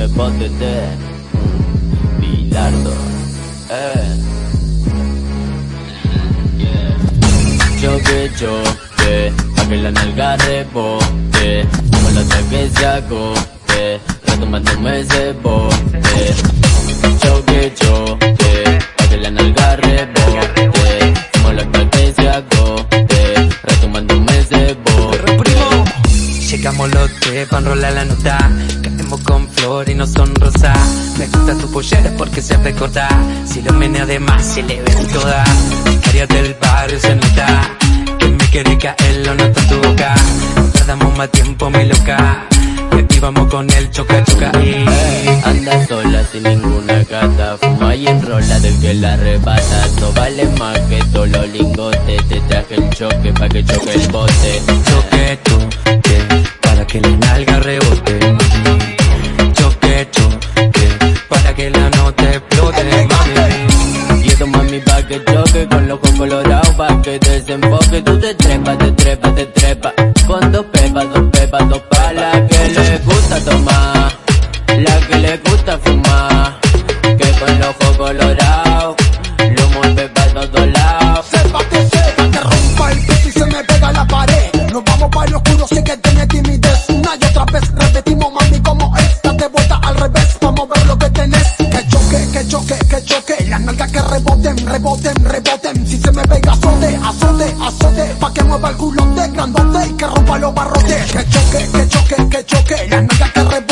me potete. Bilardo, eh. Yeah. Choque, choque, pa' que la nalga rebote. Como la otra que se agote, retomándome ese bote. Choque, choque, pa' que la nalga rebote. Como la otra que se agote, retomándome ese bote. Llegamos los tres pa' enrolar la nota. Flor y no son rosa. Me gusta tu pollera porque se recorta. Si lo menea de más se le ve toda. Área del barrio se nota. Que me quiere caer lo noto en tu boca. Tardamos más tiempo, mi loca. Y aquí vamos con el choca choca. Y... Anda sola sin ninguna gata Fuma y enrola del que la arrebata No vale más que todos los lingotes Te traje el choque pa' que choque el bote Choque, que choque Con los colorados pa' que desenfoque Tú te trepas, te trepas, te trepas Con dos pepas, dos pepas, dos palas Que le gusta tomar La que le gusta fumar Que con los colorados Lo mueve pa' todos lados Sépate, sé, que rompa el piso y se me pega la pared. Nos vamos para el oscuro, sí que tiene timidez. Una y otra vez repetimos, mami, como esta de vuelta al revés. Vamos a ver lo que tenés que choque, que choque, las nalgas que reboten, reboten, reboten. Si se me pega azote, azote, azote, pa' que mueva el culote, grandote y que rompa los barrotes. Que choque, que choque, que choque, las nalgas que reboten.